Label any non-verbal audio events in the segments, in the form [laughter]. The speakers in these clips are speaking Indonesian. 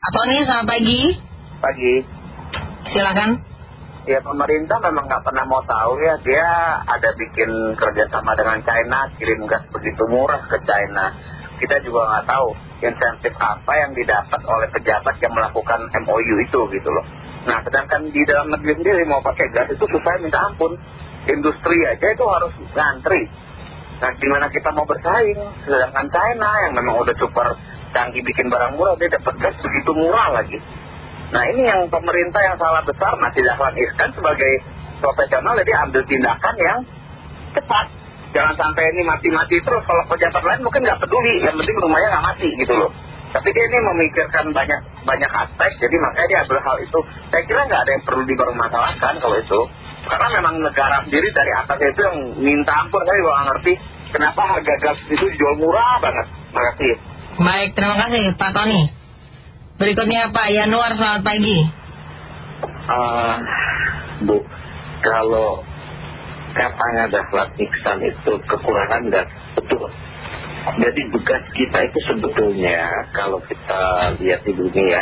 Pak Tony, selamat pagi. Pagi. Silakan. Ya pemerintah memang nggak pernah mau tahu ya dia ada bikin kerjasama dengan China kirim gas begitu murah ke China. Kita juga nggak tahu insentif apa yang didapat oleh pejabat yang melakukan MOU itu gitu loh. Nah sedangkan di dalam negeri sendiri mau pakai gas itu supaya minta ampun. Industri aja itu harus ngantri. Nah gimana kita mau bersaing sedangkan China yang memang udah super canggih bikin barang murah dia dapat gas begitu murah lagi. Nah ini yang pemerintah yang salah besar nah tidak Iskan sebagai profesional jadi ambil tindakan yang cepat. Jangan sampai ini mati-mati terus. Kalau pejabat lain mungkin nggak peduli, yang penting rumahnya nggak mati gitu loh. Tapi dia ini memikirkan banyak banyak aspek, jadi makanya dia ambil hal itu. Saya kira nggak ada yang perlu dipermasalahkan kalau itu. Karena memang negara sendiri dari atas itu yang minta ampun, saya nggak ngerti kenapa harga gas itu dijual murah banget. Makasih. Baik, terima kasih Pak Tony. Berikutnya Pak Yanuar, selamat pagi. Uh, Bu, kalau katanya dahlat Iksan itu kekurangan dan betul. Jadi bekas kita itu sebetulnya kalau kita lihat di dunia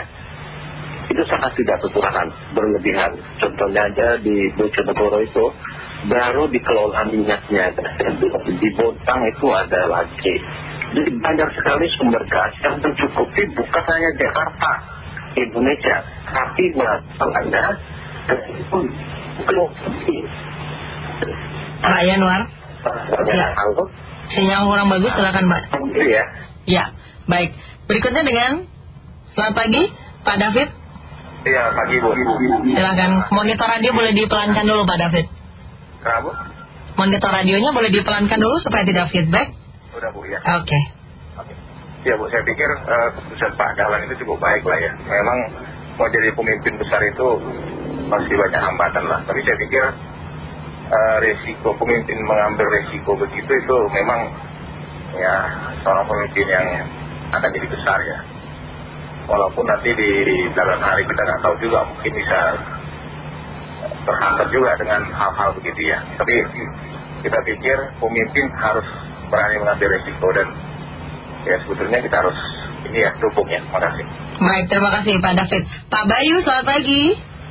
itu sangat tidak kekurangan, berlebihan. Contohnya aja di Bojonegoro itu baru dikelola minyaknya, di Bontang itu ada lagi. Jadi banyak sekali sumber gas yang mencukupi bukan hanya Jakarta, Indonesia, tapi masalahnya itu belum Pak Yanuar. Ya. Sinyal kurang bagus, silakan Mbak. Ya. Ya, baik. Berikutnya dengan selamat pagi, Pak David. Iya, pagi Bu. Silakan. Monitor radio boleh dipelankan dulu Pak David. Kenapa? Monitor radionya boleh dipelankan dulu supaya tidak feedback. Bu ya. Oke. Ya Bu, saya pikir uh, keputusan Pak Dahlan itu cukup baik lah ya. Memang mau jadi pemimpin besar itu masih banyak hambatan lah. Tapi saya pikir uh, resiko pemimpin mengambil resiko begitu itu memang ya seorang pemimpin yang akan jadi besar ya. Walaupun nanti di dalam hari kita nggak tahu juga mungkin bisa terhambat juga dengan hal-hal begitu ya. Tapi kita pikir pemimpin harus berani mengambil resiko dan ya sebetulnya kita harus ini ya dukung ya. Terima kasih. Baik, terima kasih Pak David. Pak Bayu, selamat pagi.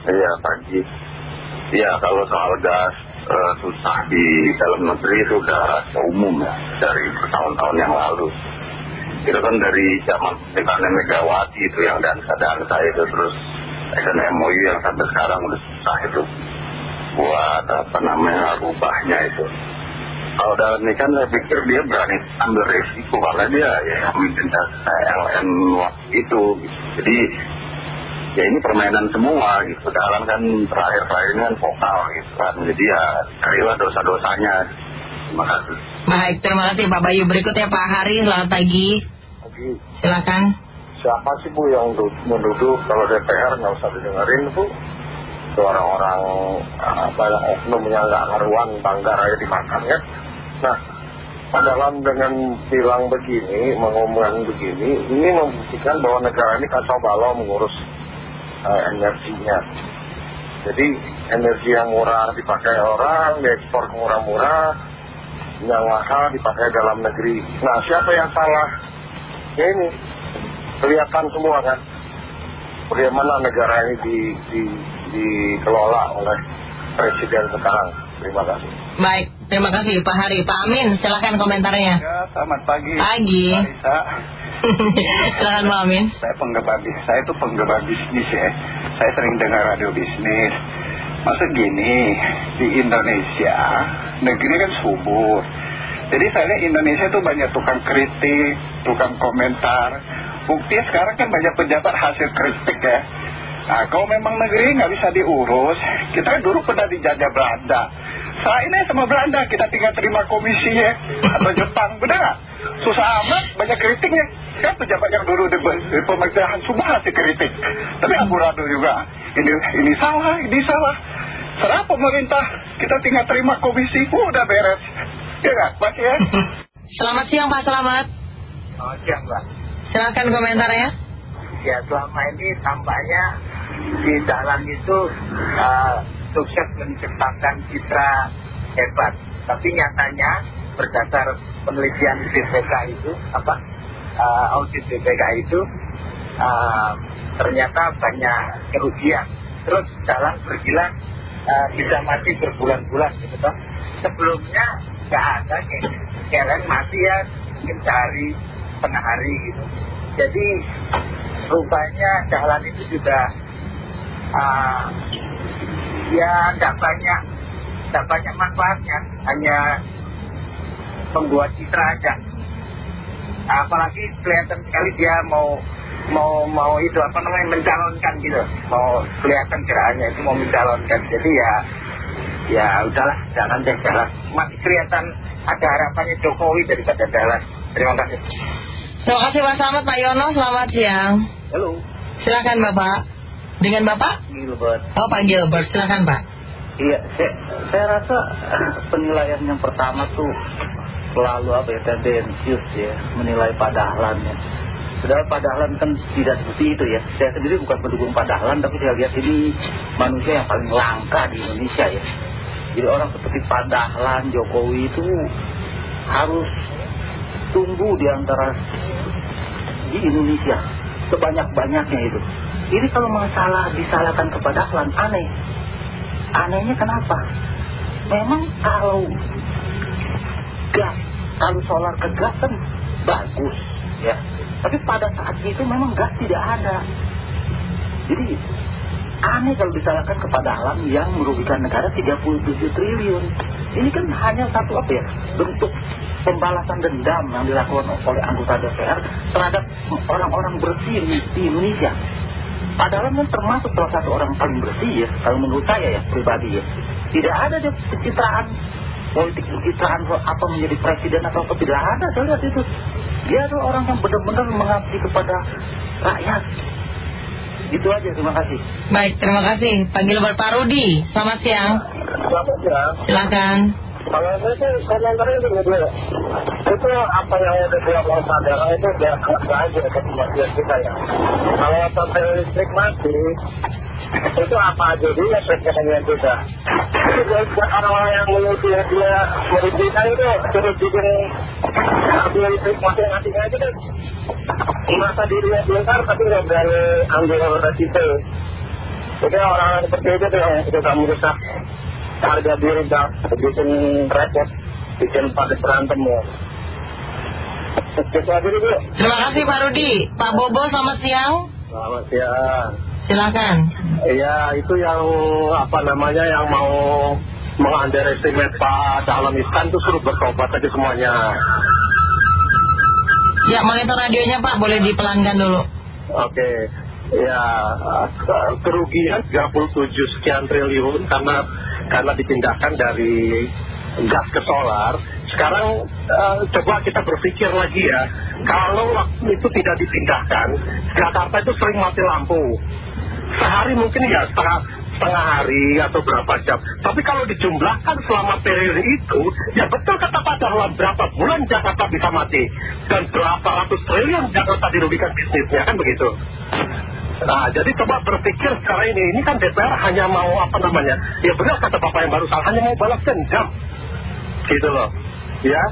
Iya, pagi. Iya, kalau soal gas uh, susah di dalam negeri itu sudah umum ya dari tahun-tahun yang lalu. Itu kan dari zaman pernikahan Megawati itu yang dansa-dansa itu terus dan MOU yang sampai sekarang udah susah itu buat apa namanya rubahnya itu. Kalau dalam ini kan saya pikir dia berani ambil resiko karena dia ya memimpin LN itu. Jadi ya ini permainan semua gitu. Dalam kan terakhir-terakhir ini kan vokal gitu kan. Jadi ya carilah dosa-dosanya. Terima kasih. Baik, terima kasih Pak Bayu. Berikutnya Pak Hari, selamat pagi. Pagi. Silakan. Siapa sih Bu yang menuduh kalau DPR nggak usah didengerin Bu? Itu orang-orang apa oknum yang nggak karuan banggar aja dimakan ya. Nah, dalam dengan bilang begini, mengumumkan begini, ini membuktikan bahwa negara ini kacau balau mengurus energinya. Jadi energi yang murah dipakai orang, diekspor murah-murah, yang mahal dipakai dalam negeri. Nah, siapa yang salah? Ya ini, kelihatan semua kan. Bagaimana negara ini di, di, dikelola oleh presiden sekarang. Terima kasih. Baik, terima kasih Pak Hari. Pak Amin, silahkan komentarnya. Ya, selamat pagi. Pagi. [laughs] Silahkan Pak Amin. Saya penggemar bisnis, saya itu penggemar bisnis ya. Saya sering dengar radio bisnis. Maksud gini, di Indonesia, negeri kan subur. Jadi saya lihat Indonesia itu banyak tukang kritik, tukang komentar. Buktinya sekarang kan banyak pejabat hasil kritik ya. Nah, kalau memang negeri nggak bisa diurus, kita dulu pernah dijajah Belanda. Saat ini sama Belanda, kita tinggal terima komisi ya, atau Jepang, benar nggak? Susah amat, banyak kritiknya. Kan pejabat yang dulu di, di pemerintahan semua hasil kritik. Tapi amburadul juga. Ini, ini salah, ini salah. Serah pemerintah, kita tinggal terima komisi, udah beres. Ya nggak, Pak ya? Selamat siang Pak, selamat. Selamat siang Mbak. Silakan komentarnya. Ya selama ini tampaknya di dalam itu uh, sukses menciptakan citra hebat. Tapi nyatanya berdasar penelitian BPK itu, apa uh, audit BPK itu, uh, ternyata banyak kerugian. Terus jalan bergilan uh, bisa mati berbulan-bulan gitu kan sebelumnya nggak ada kalian mati ya mungkin sehari hari gitu. Jadi rupanya jalan itu juga uh, ya nggak banyak nggak banyak manfaatnya. Hanya membuat citra aja. Apalagi kelihatan sekali dia mau mau mau itu apa namanya mencalonkan gitu. Mau kelihatan gerakannya itu mau mencalonkan. Jadi ya ya udahlah jangan deh jalan masih kelihatan ada harapannya Jokowi daripada jalan terima kasih terima kasih Pak Samad Pak Yono. Selamat siang. Halo. Silakan Bapak. Dengan Bapak? Gilbert. Oh Pak Gilbert. Silakan Pak. Iya saya, saya rasa penilaian yang pertama tuh selalu apa ya tendensius ya menilai Pak Dahlan ya. Padahal Pak Dahlan kan tidak seperti itu ya. Saya sendiri bukan pendukung Pak Dahlan, tapi saya lihat ini manusia yang paling langka di Indonesia ya. Jadi orang seperti Pak Dahlan, Jokowi itu harus tumbuh di antara di Indonesia sebanyak-banyaknya itu. Ini kalau masalah disalahkan kepada Dahlan aneh. Anehnya kenapa? Memang kalau gas, kalau solar ke gas kan bagus ya tapi pada saat itu memang gas tidak ada. Jadi aneh kalau disalahkan kepada alam yang merugikan negara 37 triliun. Ini kan hanya satu apa ya, bentuk pembalasan dendam yang dilakukan oleh anggota DPR terhadap orang-orang bersih di Indonesia. Padahal kan termasuk salah satu orang paling bersih ya, kalau menurut saya ya pribadi ya. Tidak ada dia pencitraan politik pencitraan apa menjadi presiden atau apa tidak ada saya lihat itu. Dia adalah orang yang benar-benar mengabdi kepada rakyat. Itu aja terima kasih. Baik terima kasih. Panggil Pak Rudi. Selamat siang silakan. Kalau saya sih komentarnya itu gitu itu apa yang udah dilakukan sadar itu udah aja kematian kita ya. Kalau sampai listrik mati itu apa aja dulu efeknya kita itu buat orang-orang yang menuju dia merugikan itu suruh bikin dia listrik mati-mati aja kan. Masa dirinya pintar tapi nggak berani ambil resiko jadi orang-orang seperti itu yang suka merusak harga diri dah bikin repot bikin pada berantem ya Terima kasih Pak Rudi Pak Bobo selamat siang Selamat siang Silakan. Iya, itu yang apa namanya yang mau mengunderestimate Pak Dahlan Iskan itu suruh bertobat aja semuanya. Ya, monitor radionya Pak, boleh dipelankan dulu. Oke. Ya, kerugian 37 sekian triliun karena karena dipindahkan dari gas ke solar. Sekarang uh, coba kita berpikir lagi ya, kalau waktu itu tidak dipindahkan, Jakarta itu sering mati lampu sehari mungkin ya setengah, setengah hari atau berapa jam. Tapi kalau dijumlahkan selama periode itu, ya betul kata Pak Dahlan, berapa bulan Jakarta bisa mati. Dan berapa ratus triliun Jakarta dirugikan bisnisnya, kan begitu. Nah, jadi coba berpikir sekarang ini, ini kan DPR hanya mau apa namanya, ya benar kata Bapak yang baru hanya mau balas dendam. Gitu loh. Ya,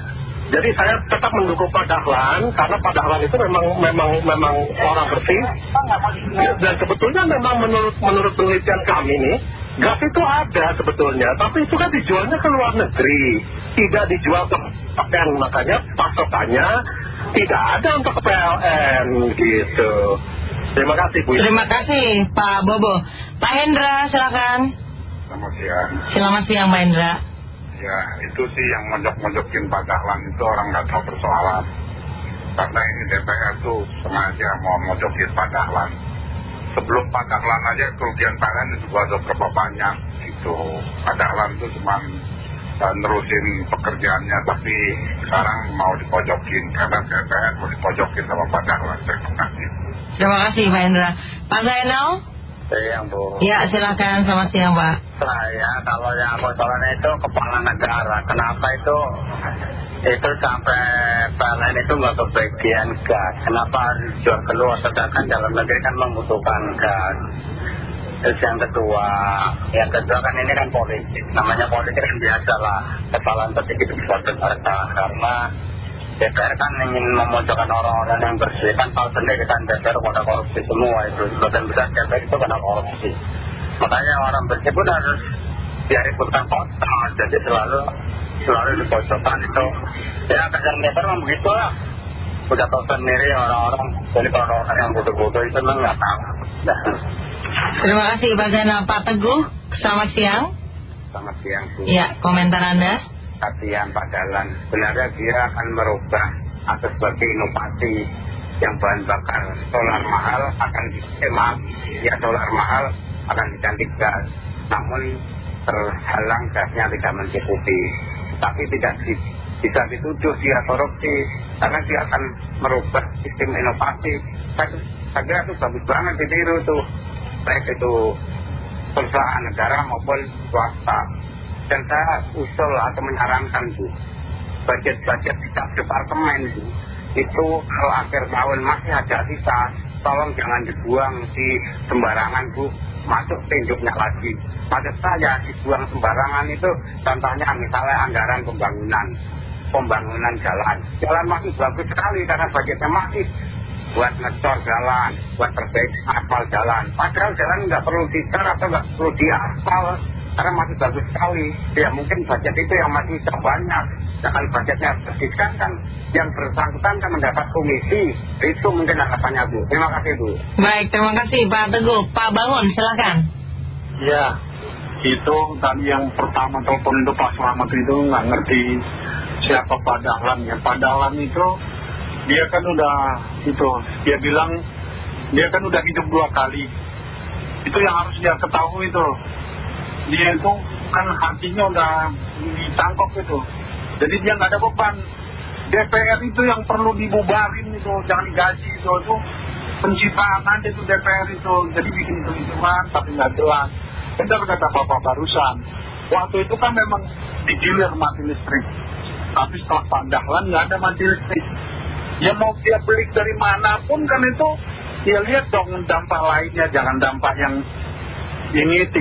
jadi saya tetap mendukung Pak Dahlan karena Pak Dahlan itu memang memang memang orang bersih. Dan sebetulnya memang menurut menurut penelitian kami nih gas itu ada sebetulnya tapi itu kan dijualnya ke luar negeri. Tidak dijual ke PLN makanya pasokannya tidak ada untuk PLN gitu terima kasih Bu terima kasih Pak Bobo. Pak Hendra silakan. Selamat siang. Selamat siang Pak Hendra. Ya itu sih yang mojok-mojokin Pak Dahlan. Itu orang nggak tahu persoalan. Karena ini DPR tuh sengaja mau mojokin Pak Dahlan. Sebelum Pak Dahlan aja kerugian PLN itu ada berapa banyak gitu. Pak Dahlan tuh cuma nerusin pekerjaannya Tapi sekarang mau dipojokin Karena DPR mau dipojokin sama Pak Dahlan Terima kasih. Terima kasih Pak Hendra Pak Zainal? Siang Bu. Ya silakan. Selamat siang Pak. Saya kalau yang bocoran itu kepala negara. Kenapa itu? Itu sampai PLN itu nggak kebagian gas. Kenapa harus jual keluar? Sedangkan dalam negeri kan membutuhkan gas Terus yang kedua Yang kedua kan ini kan politik. Namanya politik kan biasa lah. Kesalahan itu bisa berharga. Karena DPR kan ingin memojokkan orang-orang yang bersih. Kan tahu sendiri kan DPR pada korupsi semua itu. Sebagian besar DPR itu kena korupsi. Makanya orang bersih pun harus diributkan kota. Jadi selalu selalu dipojokkan itu. Ya kerjaan DPR memang begitu tahu sendiri orang-orang jadi kalau orang yang bodoh-bodoh itu memang nggak tahu. Nah. Terima kasih Pak Zainal. Pak Teguh Selamat siang. Selamat siang Bu. Ya komentar Anda? Kasihan Pak Dalan Sebenarnya dia akan merubah Atau sebagai inovasi Yang bahan bakar solar mahal Akan eh, maaf Ya solar mahal akan diganti gas. Namun terhalang gasnya tidak mencukupi Tapi tidak di, bisa dituduh dia korupsi Karena dia akan merubah sistem inovasi. Saya, kira itu bagus banget ditiru tuh. Baik itu perusahaan negara maupun swasta. Dan saya usul atau menyarankan Bu budget-budget di departemen itu kalau akhir tahun masih ada sisa tolong jangan dibuang di sembarangan Bu. Masuk tinjuknya lagi. Maksud saya dibuang sembarangan itu contohnya misalnya anggaran pembangunan pembangunan jalan jalan masih bagus sekali karena budgetnya masih buat ngecor jalan, buat perbaiki aspal jalan. Padahal jalan nggak perlu dicar atau nggak perlu diaspal karena masih bagus sekali. Ya mungkin budget itu yang masih banyak. Kalau budgetnya habiskan kan yang bersangkutan kan mendapat komisi. Itu mungkin harapannya Bu. Terima kasih Bu. Baik, terima kasih Pak Teguh. Pak Bangun, silakan. Ya, itu tadi yang pertama telepon itu Pak Selamat itu nggak ngerti siapa Pak Dahlan ya. Pak Dahlan itu dia kan udah itu dia bilang dia kan udah hidup dua kali. Itu yang harus dia ketahui itu. Dia itu kan hatinya udah ditangkap itu. Jadi dia nggak ada beban. DPR itu yang perlu dibubarin itu jangan digaji itu itu penciptaan aja itu DPR itu. Jadi bikin hitung-hitungan tapi nggak jelas. Benar kata bapak barusan waktu itu kan memang digilir mati listrik tapi setelah pandahlan nggak ada mati listrik ya mau dia beli dari mana pun kan itu ya lihat dong dampak lainnya. Jangan dampak yang ini 30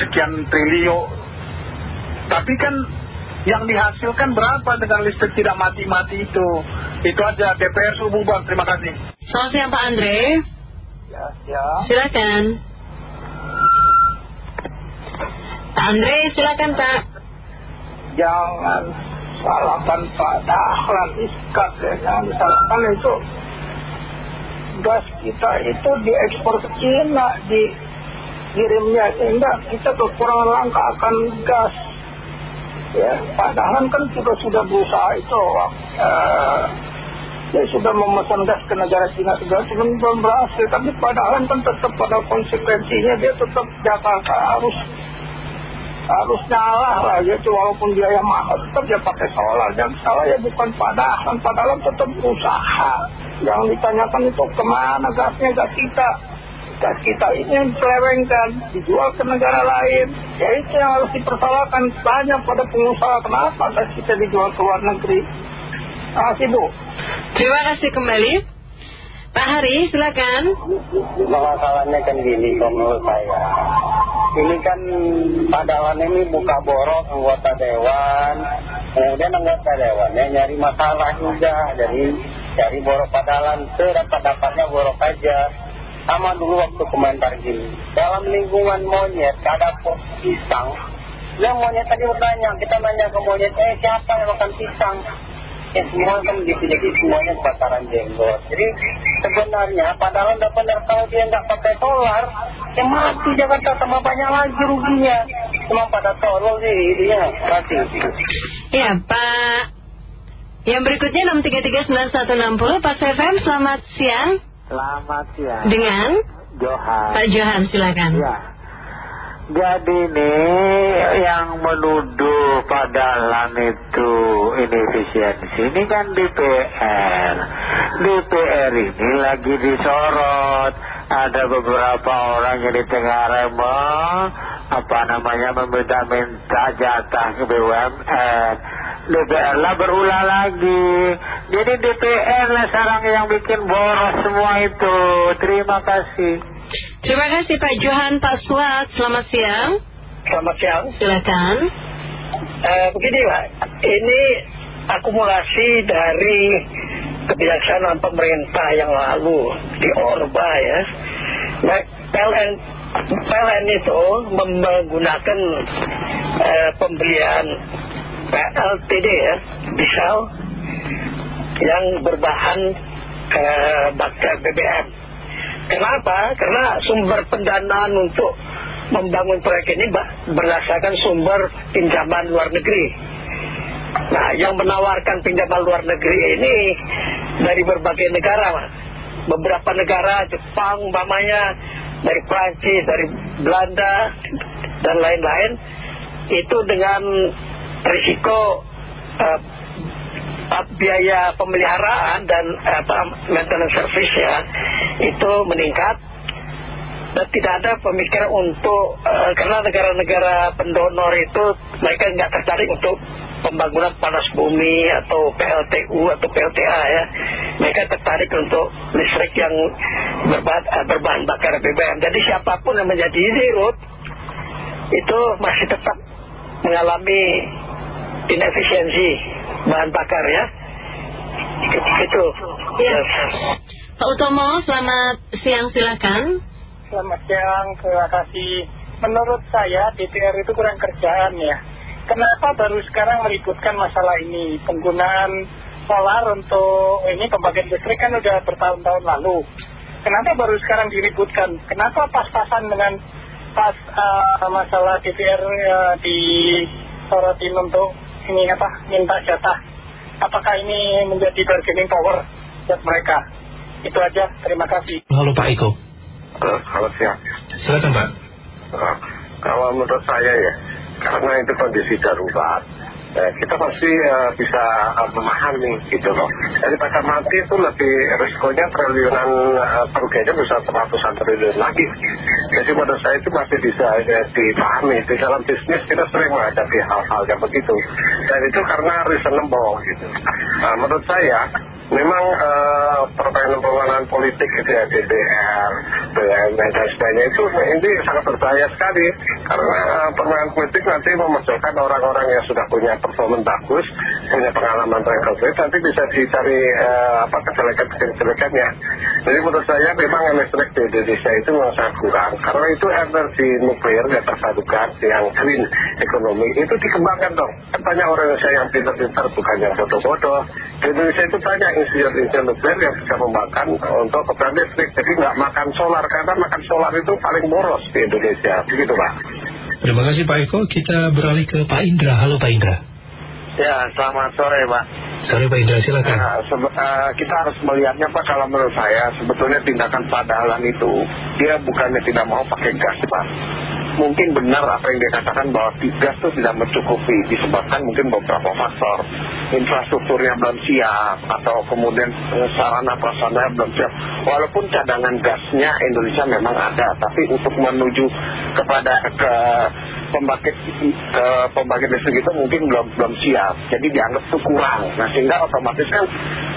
sekian triliun. Tapi kan yang dihasilkan berapa dengan listrik tidak mati-mati itu? Itu aja DPR subuh bang terima kasih. Selamat siang Pak Andre. Ya ya. Silakan. Pak Andre silakan Pak. Jangan salahkan Pak Dahlan iskat ya salahkan itu gas kita itu diekspor ke Cina dikirimnya sehingga kita kekurangan langka akan gas. Ya Pak Dahlan kan juga sudah berusaha itu dia sudah memesan gas ke negara Cina juga cuma belum berhasil. Tapi Pak Dahlan kan tetap pada konsekuensinya dia tetap Jakarta harus harus nyala lah gitu walaupun biaya mahal tetap dia pakai solar dan salah ya bukan padahal padahal tetap usaha. Yang ditanyakan itu ke mana gasnya gas kita? Gas kita ini yang selewengkan dijual ke negara lain. Ya itu yang harus dipersalahkan. Banyak pada pengusaha kenapa gas kita dijual ke luar negeri? Terima kasih Bu. Terima kasih kembali Pak Hari silakan. Masalahnya kan gini menurut saya. Ini kan padawan ini buka borok anggota dewan. Kemudian anggota dewannya nyari masalah juga. Jadi cari borok padalan sedapat-dapatnya borok aja. Sama dulu waktu komentar gini. Dalam lingkungan monyet ada pisang. Yang monyet tadi bertanya kita nanya ke monyet eh siapa yang makan pisang ya semua kan gitu jadi semuanya kebakaran jenggot. Jadi sebenarnya padahal udah benar tahu dia nggak pakai solar ya mati Jakarta sama banyak lagi ruginya. Cuma pada tolol sih dia mati. Ya Pak. Yang berikutnya 6339160 Pak FM selamat siang. Selamat siang. Dengan? Johan. Pak Johan silakan. Ya jadi ini yang menuduh padalan itu inefisiensi ini kan DPR. DPR ini lagi disorot. Ada beberapa orang yang di tengah remong apa namanya meminta-minta jatah ke BUMN. DPR lah berulah lagi. Jadi DPR lah sekarang yang bikin boros semua itu. Terima kasih. Terima kasih Pak Johan. Pak Suat Selamat siang. Selamat siang. Silakan. Uh, Begini Pak. Ini akumulasi dari kebijaksanaan pemerintah yang lalu di Orba ya. Nah, PLN, PLN itu menggunakan eh, pembelian PLTD ya, diesel yang berbahan eh, bakar BBM. Kenapa? Karena sumber pendanaan untuk membangun proyek ini berdasarkan sumber pinjaman luar negeri. Nah, yang menawarkan pinjaman luar negeri ini dari berbagai negara, Beberapa negara, Jepang, umpamanya, dari Prancis, dari Belanda, dan lain-lain, itu dengan risiko uh, biaya pemeliharaan dan uh, maintenance service ya, meningkat dan tidak ada pemikiran untuk uh, karena negara-negara pendonor itu mereka nggak tertarik untuk pembangunan panas bumi atau PLTU atau PLTA ya. Mereka tertarik untuk listrik yang berbahan, uh, berbahan bakar BBM jadi siapa pun yang menjadi zero itu masih tetap mengalami inefisiensi bahan bakar ya. Itu. Ya. Pak Utomo selamat siang silakan Selamat siang, terima kasih. Menurut saya DPR itu kurang kerjaan ya. Kenapa baru sekarang meributkan masalah ini? Penggunaan solar untuk ini pembagian listrik kan udah bertahun-tahun lalu. Kenapa baru sekarang diributkan? Kenapa pas-pasan dengan pas uh, masalah DPR uh, disorotin untuk ini apa minta jatah? Apakah ini menjadi bargaining power buat mereka? Itu aja, terima kasih. Halo Pak Eko. Uh, selamat siang. Silakan Pak. Uh, kalau menurut saya ya, karena itu kondisi darurat, eh, kita pasti uh, bisa uh, memahami gitu loh. pada mati itu lebih risikonya triliunan uh, kerugiannya bisa ratusan triliun lagi. Jadi menurut saya itu masih bisa dipahami. Di dalam bisnis kita sering menghadapi hal-hal yang begitu. Dan itu karena reasonable gitu. Nah, menurut saya memang uh, permainan-permainan politik gitu ya DPR, dan sebagainya itu ini sangat berbahaya sekali karena permainan politik nanti memasukkan orang-orang yang sudah punya performa bagus, punya pengalaman track nanti bisa dicari uh, apa kejelekan-kejelekannya. Jadi menurut saya memang listrik di Indonesia itu memang sangat kurang karena itu energi nuklir yang tersadukan yang green ekonomi itu dikembangkan dong. Kan banyak orang Indonesia yang pintar-pintar bukan yang bodoh-bodoh. Di Indonesia itu banyak insinyur-insinyur nuklir yang bisa memakan untuk keberadaan listrik. Jadi nggak makan solar, karena makan solar itu paling boros di Indonesia. Begitu Pak. Terima kasih Pak Eko. Kita beralih ke Pak Indra. Halo Pak Indra. Ya, selamat sore Pak. Sore Pak Indra, silakan. Nah, uh, kita harus melihatnya Pak, kalau menurut saya sebetulnya tindakan Pak Dahlan itu, dia bukannya tidak mau pakai gas Pak mungkin benar apa yang dia katakan bahwa gas itu tidak mencukupi disebabkan mungkin beberapa faktor. Infrastrukturnya belum siap atau kemudian eh, sarana prasarana belum siap. Walaupun cadangan gasnya Indonesia memang ada tapi untuk menuju kepada ke pembangkit ke pembangkit listrik itu mungkin belum belum siap. Jadi dianggap itu kurang. Nah sehingga otomatis kan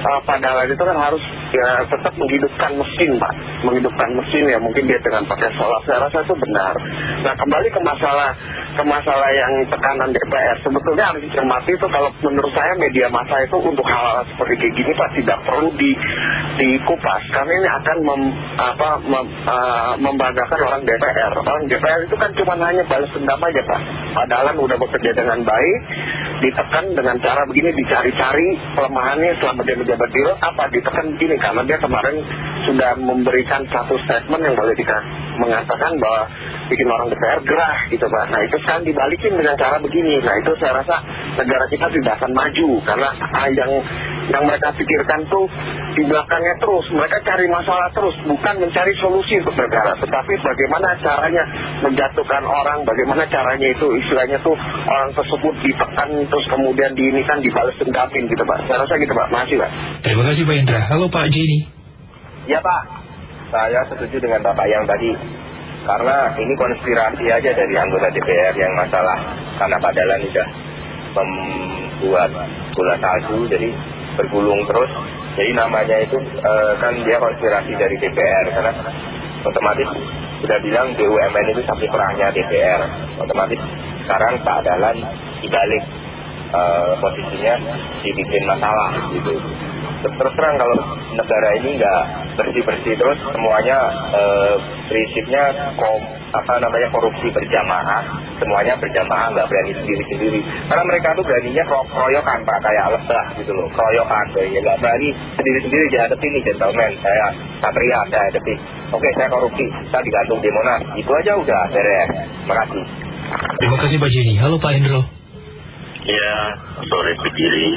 uh, padahal itu kan harus ya, tetap menghidupkan mesin Pak. Menghidupkan mesin ya mungkin dia dengan pakai solar. Saya rasa itu benar Nah kembali ke masalah ke masalah yang tekanan DPR sebetulnya harus dicermati itu kalau menurut saya media massa itu untuk hal-hal seperti kayak gini Pak tidak perlu di, dikupas. Karena ini akan mem, apa, mem, uh, membanggakan orang DPR orang DPR itu kan cuma hanya balas dendam aja Pak. Padahal udah bekerja dengan baik ditekan dengan cara begini dicari-cari kelemahannya selama dia menjabat di apa? Ditekan begini karena dia kemarin sudah memberikan satu statement yang boleh dikatakan mengatakan bahwa bikin orang DPR gerah gitu Pak. Nah itu sekarang dibalikin dengan cara begini. Nah itu saya rasa negara kita tidak akan maju karena ah, yang yang mereka pikirkan tuh di belakangnya terus. Mereka cari masalah terus bukan mencari solusi untuk negara. Tetapi bagaimana caranya menjatuhkan orang bagaimana caranya itu istilahnya tuh orang tersebut ditekan terus kemudian diinikan dibalas dendamin gitu Pak. Saya rasa gitu Pak. Makasih Pak. Terima kasih Pak Indra. Halo Pak Jenny ya Pak. Saya setuju dengan Bapak yang tadi. Karena ini konspirasi aja dari anggota DPR yang masalah karena Pak Dalan sudah membuat bola salju jadi bergulung terus. Jadi namanya itu eh, kan dia konspirasi dari DPR karena otomatis sudah bilang BUMN itu sampai perahnya DPR otomatis sekarang Pak Dalan dibalik eh, posisinya dibikin masalah gitu terus terang kalau negara ini nggak bersih-bersih terus semuanya eh, prinsipnya kom, apa namanya korupsi berjamaah. Semuanya berjamaah nggak berani sendiri-sendiri. Karena mereka tuh beraninya kro- keroyokan pak. Kayak lebah gitu loh keroyokan tuh ya nggak berani sendiri-sendiri dihadapi nih gentleman. Saya satria saya hadapi. Oke saya korupsi. Saya digantung di monas itu aja udah beres. Makasih Terima kasih Pak Jenny. Halo Pak Hendro. Ya, sore berdiri.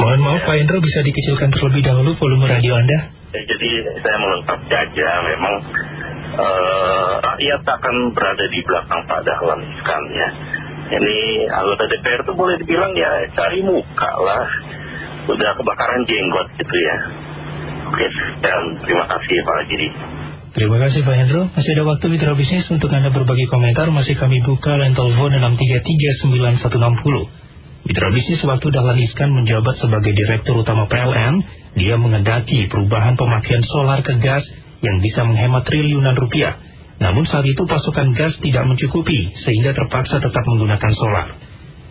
Mohon maaf Pak Hendro bisa dikecilkan terlebih dahulu volume radio Anda. Ya, jadi saya melengkapi aja, memang eh, rakyat akan berada di belakang Pak Dahlan Iskan ya. Ini anggota DPR itu boleh dibilang ya cari muka lah. Udah kebakaran jenggot gitu ya. Oke, dan terima kasih Pak Jadi. Terima kasih Pak Hendro. Masih ada waktu mitra bisnis untuk Anda berbagi komentar. Masih kami buka line telepon 6339160. Mitra bisnis waktu Dahlan Iskan menjabat sebagai Direktur Utama PLN, dia mengendaki perubahan pemakaian solar ke gas yang bisa menghemat triliunan rupiah. Namun saat itu pasokan gas tidak mencukupi sehingga terpaksa tetap menggunakan solar.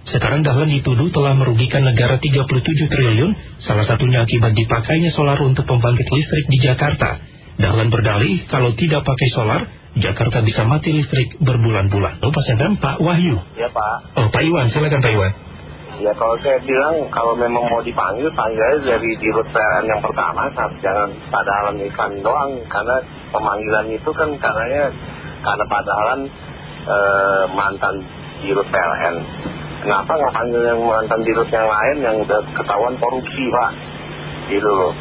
Sekarang Dahlan dituduh telah merugikan negara 37 triliun, salah satunya akibat dipakainya solar untuk pembangkit listrik di Jakarta. Dahlan berdalih kalau tidak pakai solar, Jakarta bisa mati listrik berbulan-bulan. Oh, Pak Sendram, Pak Wahyu. Ya Pak. Oh, Pak Iwan, silakan Pak Iwan. Ya kalau saya bilang kalau memang mau dipanggil panggil dari dirut PLN yang pertama jangan pada Dahlan ikan doang karena pemanggilan itu kan karenanya karena Pak Dahlan eh, mantan dirut PLN kenapa nggak panggil yang mantan dirut yang lain yang udah ketahuan korupsi Pak gitu loh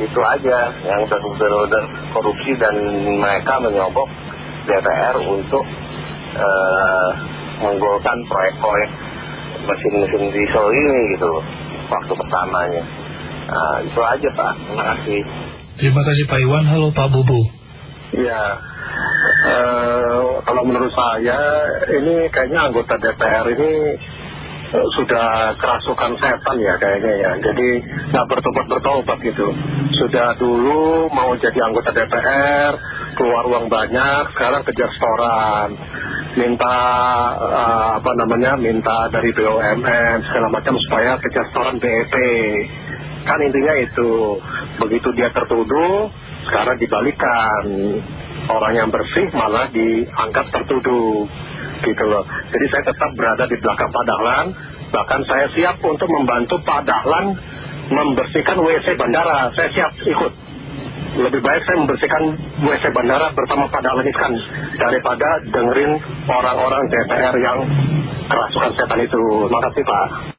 itu aja yang udah korupsi dan mereka menyogok DPR untuk eh, menggolkan proyek-proyek mesin-mesin diesel ini gitu waktu pertamanya nah, itu aja Pak terima kasih Terima kasih Pak Iwan. Halo Pak Bubu. Ya, kalau menurut saya ini kayaknya anggota DPR ini sudah kerasukan setan ya kayaknya ya. Jadi nggak bertobat bertobat gitu. Sudah dulu mau jadi anggota DPR, keluar uang banyak, sekarang kejar setoran, minta eh, apa namanya, minta dari BUMN segala macam supaya kejar setoran BEP. Kan intinya itu, begitu dia tertuduh, sekarang dibalikan. Orang yang bersih malah dianggap tertuduh. Gitu loh. Jadi saya tetap berada di belakang Pak Dahlan. Bahkan saya siap untuk membantu Pak Dahlan membersihkan WC bandara. Saya siap ikut. Lebih baik saya membersihkan WC bandara bersama Pak Dahlan Iskan daripada dengerin orang-orang DPR yang kerasukan setan itu. Terima kasih Pak.